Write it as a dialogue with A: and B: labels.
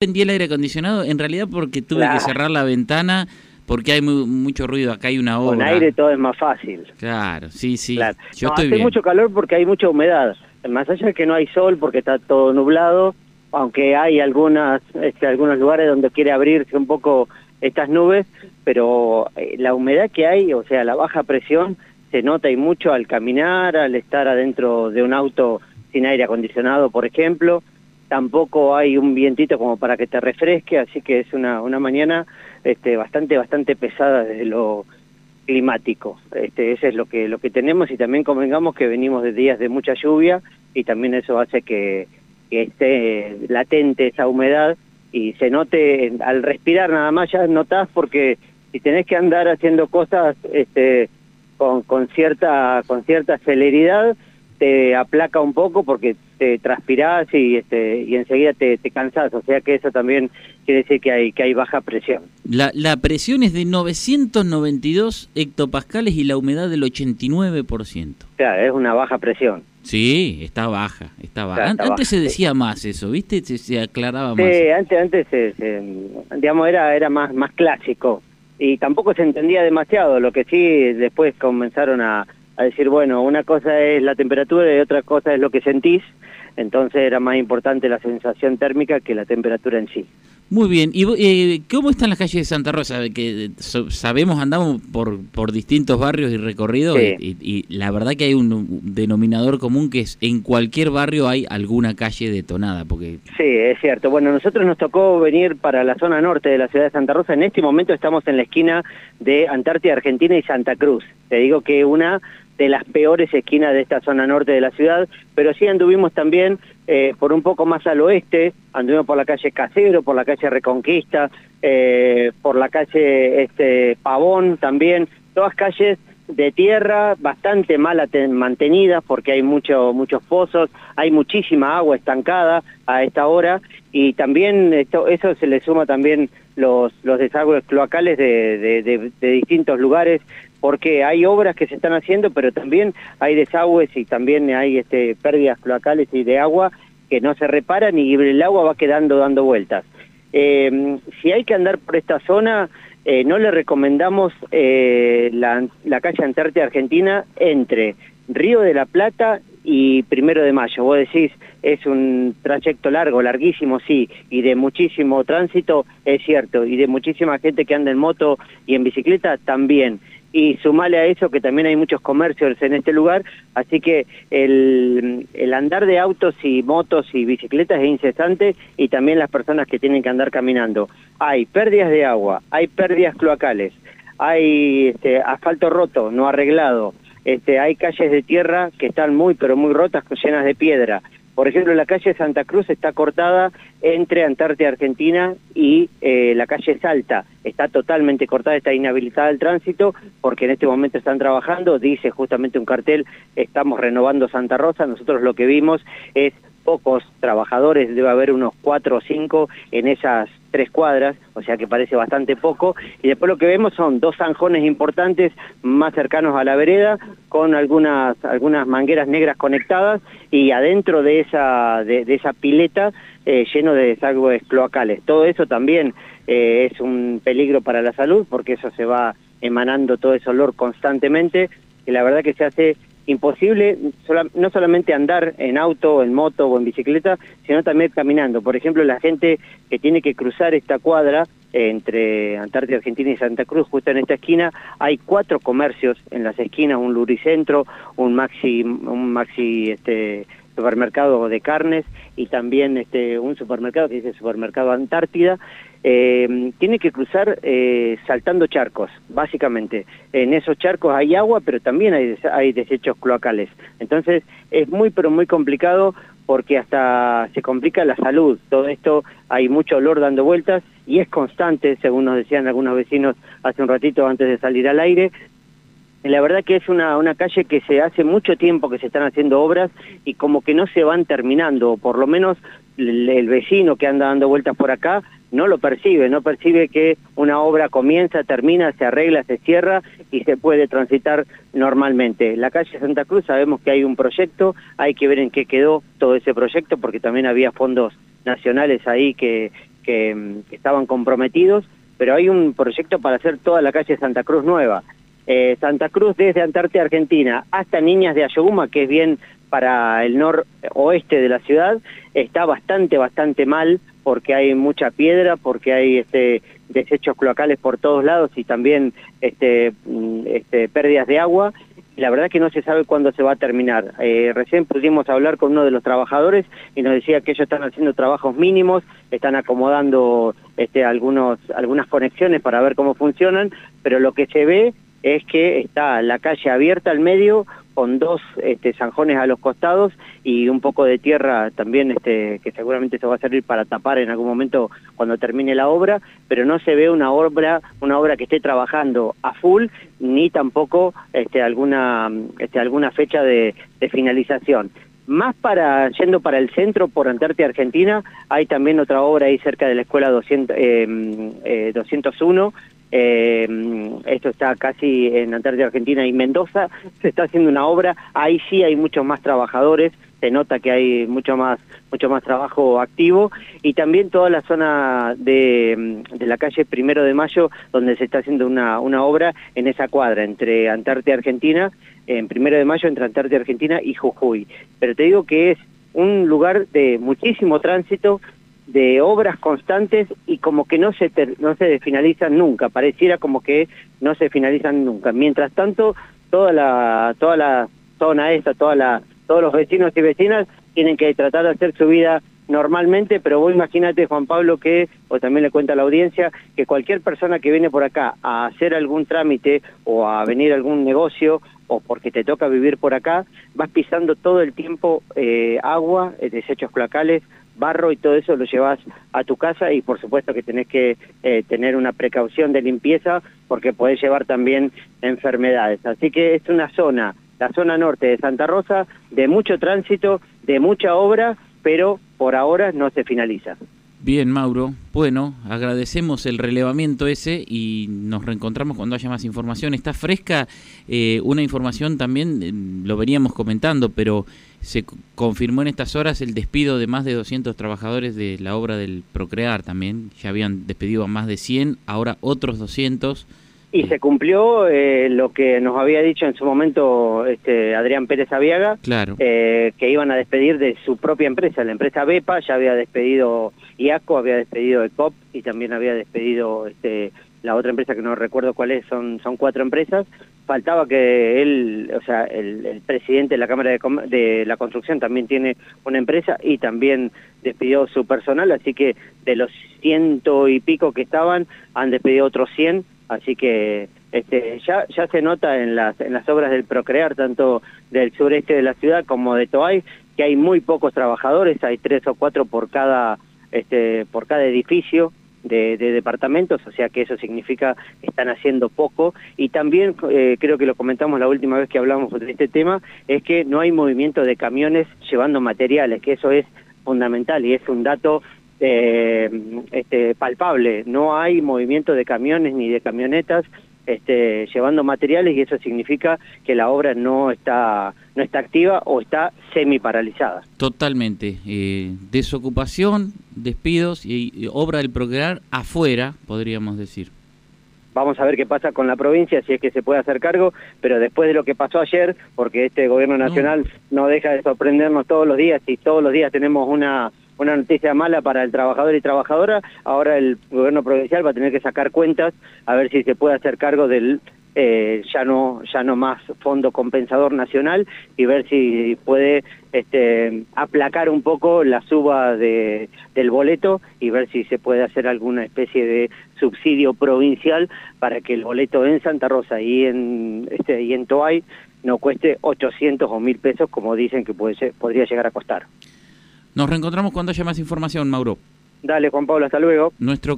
A: prendí el aire acondicionado en realidad porque tuve
B: Claro.
A: que cerrar la ventana porque hay mu- mucho ruido, acá hay una obra.
B: Con aire todo es más fácil.
A: Claro, sí, sí.
B: Claro.
A: Yo
B: No,
A: estoy
B: hace
A: bien.
B: mucho calor porque hay mucha humedad. Más allá de que no hay sol porque está todo nublado, aunque hay algunas, este, algunos lugares donde quiere abrirse un poco estas nubes, pero eh, la humedad que hay, o sea, la baja presión, se nota y mucho al caminar, al estar adentro de un auto sin aire acondicionado, por ejemplo. Tampoco hay un vientito como para que te refresque, así que es una, una mañana este, bastante, bastante pesada desde lo climático. Este, ese es lo que lo que tenemos y también convengamos que venimos de días de mucha lluvia y también eso hace que, esté latente esa humedad y se note al respirar nada más ya notás porque si tenés que andar haciendo cosas este con, con cierta con cierta celeridad te aplaca un poco porque te transpirás y este y enseguida te, te cansás, o sea que eso también quiere decir que hay que hay baja presión.
A: La, la presión es de 992 hectopascales y la humedad del 89%.
B: Claro, es una baja presión.
A: Sí, está baja, está baja.
B: Claro, está
A: An- Antes
B: baja,
A: se
B: sí.
A: decía más eso, ¿viste? Se, se aclaraba más.
B: Sí, antes, antes se- se- digamos, era, era más, más clásico y tampoco se entendía demasiado, lo que sí después comenzaron a, a decir, bueno, una cosa es la temperatura y otra cosa es lo que sentís, entonces era más importante la sensación térmica que la temperatura en sí.
A: Muy bien. ¿Y eh, cómo están las calles de Santa Rosa? Que eh, so- sabemos, andamos por, por distintos barrios y recorridos
B: Sí.
A: y, y- y la verdad que hay un, un denominador común que es en cualquier barrio hay alguna calle detonada, porque
B: Sí, es cierto. Bueno, nosotros nos tocó venir para la zona norte de la ciudad de Santa Rosa. En este momento estamos en la esquina de Antártida Argentina y Santa Cruz. Te digo que una de las peores esquinas de esta zona norte de la ciudad, pero sí anduvimos también eh, por un poco más al oeste, anduvimos por la calle Casero, por la calle Reconquista, eh, por la calle este, Pavón también, todas calles de tierra bastante mal mantenidas porque hay mucho, muchos pozos, hay muchísima agua estancada a esta hora y también eso se le suma también los, los desagües cloacales de- de distintos lugares porque hay obras que se están haciendo pero también hay desagües y también hay este, pérdidas cloacales y de agua que no se reparan y el agua va quedando dando vueltas. Eh, si hay que andar por esta zona, eh, no le recomendamos eh, la, la calle Antártida Argentina entre Río de la Plata y Primero de Mayo. Vos decís, es un trayecto largo, larguísimo, sí, y de muchísimo tránsito, es cierto, y de muchísima gente que anda en moto y en bicicleta, también. Y sumale a eso que también hay muchos comercios en este lugar, así que el, el andar de autos y motos y bicicletas es incesante y también las personas que tienen que andar caminando. Hay pérdidas de agua, hay pérdidas cloacales, hay este, asfalto roto, no arreglado, este, hay calles de tierra que están muy pero muy rotas, llenas de piedra. Por ejemplo, la calle Santa Cruz está cortada entre Antártida Argentina y eh, la calle Salta. Está totalmente cortada, está inhabilitada el tránsito porque en este momento están trabajando. Dice justamente un cartel, estamos renovando Santa Rosa. Nosotros lo que vimos es pocos trabajadores, debe haber unos cuatro o cinco en esas tres cuadras, o sea que parece bastante poco, y después lo que vemos son dos zanjones importantes más cercanos a la vereda, con algunas, algunas mangueras negras conectadas, y adentro de esa, de, de esa pileta eh, lleno de desagües cloacales. Todo eso también eh, es un peligro para la salud, porque eso se va emanando todo ese olor constantemente, y la verdad que se hace imposible sola- no solamente andar en auto, en moto o en bicicleta, sino también caminando. Por ejemplo, la gente que tiene que cruzar esta cuadra eh, entre Antártida Argentina y Santa Cruz, justo en esta esquina, hay cuatro comercios en las esquinas, un luricentro, un maxi, un maxi este, supermercado de carnes y también este, un supermercado que dice Supermercado Antártida, eh, tiene que cruzar eh, saltando charcos, básicamente. En esos charcos hay agua, pero también hay, des- hay desechos cloacales. Entonces es muy, pero muy complicado porque hasta se complica la salud. Todo esto hay mucho olor dando vueltas y es constante, según nos decían algunos vecinos hace un ratito antes de salir al aire, la verdad que es una, una calle que se hace mucho tiempo que se están haciendo obras y como que no se van terminando, o por lo menos el, el vecino que anda dando vueltas por acá no lo percibe, no percibe que una obra comienza, termina, se arregla, se cierra y se puede transitar normalmente. La calle Santa Cruz sabemos que hay un proyecto, hay que ver en qué quedó todo ese proyecto porque también había fondos nacionales ahí que, que, mm, estaban comprometidos, pero hay un proyecto para hacer toda la calle Santa Cruz nueva. Eh, Santa Cruz desde Antártida, Argentina, hasta Niñas de Ayoguma, que es bien para el noroeste de la ciudad, está bastante, bastante mal porque hay mucha piedra, porque hay este, desechos cloacales por todos lados y también este, mm, este, pérdidas de agua. La verdad es que no se sabe cuándo se va a terminar. Eh, recién pudimos hablar con uno de los trabajadores y nos decía que ellos están haciendo trabajos mínimos, están acomodando este, algunos, algunas conexiones para ver cómo funcionan, pero lo que se ve es que está la calle abierta al medio con dos este, zanjones a los costados y un poco de tierra también este, que seguramente eso va a servir para tapar en algún momento cuando termine la obra, pero no se ve una obra una obra que esté trabajando a full ni tampoco este, alguna este, alguna fecha de, finalización. Más para, yendo para el centro, por Antártida Argentina, hay también otra obra ahí cerca de la escuela 200, eh, 201, eh, esto está casi en Antártida Argentina y Mendoza, se está haciendo una obra, ahí sí hay muchos más trabajadores, se nota que hay mucho más mucho más trabajo activo. Y también toda la zona de, de la calle Primero de Mayo donde se está haciendo una, una obra en esa cuadra entre Antártida Argentina, en Primero de Mayo entre Antártida Argentina y Jujuy. Pero te digo que es un lugar de muchísimo tránsito, de obras constantes y como que no se no se finalizan nunca, pareciera como que no se finalizan nunca. Mientras tanto, toda la toda la zona esta, toda la todos los vecinos y vecinas tienen que tratar de hacer su vida normalmente, pero vos imagínate, Juan Pablo, que, o también le cuenta a la audiencia, que cualquier persona que viene por acá a hacer algún trámite o a venir a algún negocio o porque te toca vivir por acá, vas pisando todo el tiempo eh, agua, eh, desechos cloacales, barro y todo eso lo llevas a tu casa y por supuesto que tenés que eh, tener una precaución de limpieza porque podés llevar también enfermedades. Así que es una zona, la zona norte de Santa Rosa, de mucho tránsito, de mucha obra, pero por ahora no se finaliza.
A: Bien, Mauro. Bueno, agradecemos el relevamiento ese y nos reencontramos cuando haya más información. Está fresca eh, una información también, eh, lo veníamos comentando, pero se confirmó en estas horas el despido de más de 200 trabajadores de la obra del Procrear también. Ya habían despedido a más de 100, ahora otros 200
B: y se cumplió eh, lo que nos había dicho en su momento este, Adrián Pérez Aviaga,
A: claro.
B: eh, que iban a despedir de su propia empresa. La empresa BEPA ya había despedido IACO, había despedido ECOP y también había despedido este, la otra empresa que no recuerdo cuál es, son, son cuatro empresas. Faltaba que él, o sea, el, presidente de la Cámara de, de la Construcción también tiene una empresa y también despidió su personal, así que de los ciento y pico que estaban, han despedido otros cien Así que este, ya, ya se nota en las, en las obras del Procrear, tanto del sureste de la ciudad como de Toay, que hay muy pocos trabajadores, hay tres o cuatro por cada, este, por cada edificio de, departamentos, o sea que eso significa que están haciendo poco. Y también, eh, creo que lo comentamos la última vez que hablamos de este tema, es que no hay movimiento de camiones llevando materiales, que eso es fundamental y es un dato eh, este, palpable. No hay movimiento de camiones ni de camionetas este, llevando materiales y eso significa que la obra no está no está activa o está semi paralizada.
A: Totalmente. Eh, desocupación, despidos y, obra del Procrear afuera, podríamos decir.
B: Vamos a ver qué pasa con la provincia, si es que se puede hacer cargo, pero después de lo que pasó ayer, porque este gobierno nacional no deja de sorprendernos todos los días y todos los días tenemos una una noticia mala para el trabajador y trabajadora, ahora el gobierno provincial va a tener que sacar cuentas a ver si se puede hacer cargo del eh, ya no ya no más fondo compensador nacional y ver si puede este, aplacar un poco la suba de, del boleto y ver si se puede hacer alguna especie de subsidio provincial para que el boleto en Santa Rosa y en este y en Toay no cueste 800 o 1000 pesos como dicen que puede podría llegar a costar.
A: Nos reencontramos cuando haya más información, Mauro.
B: Dale, Juan Pablo, hasta luego.
A: Nuestro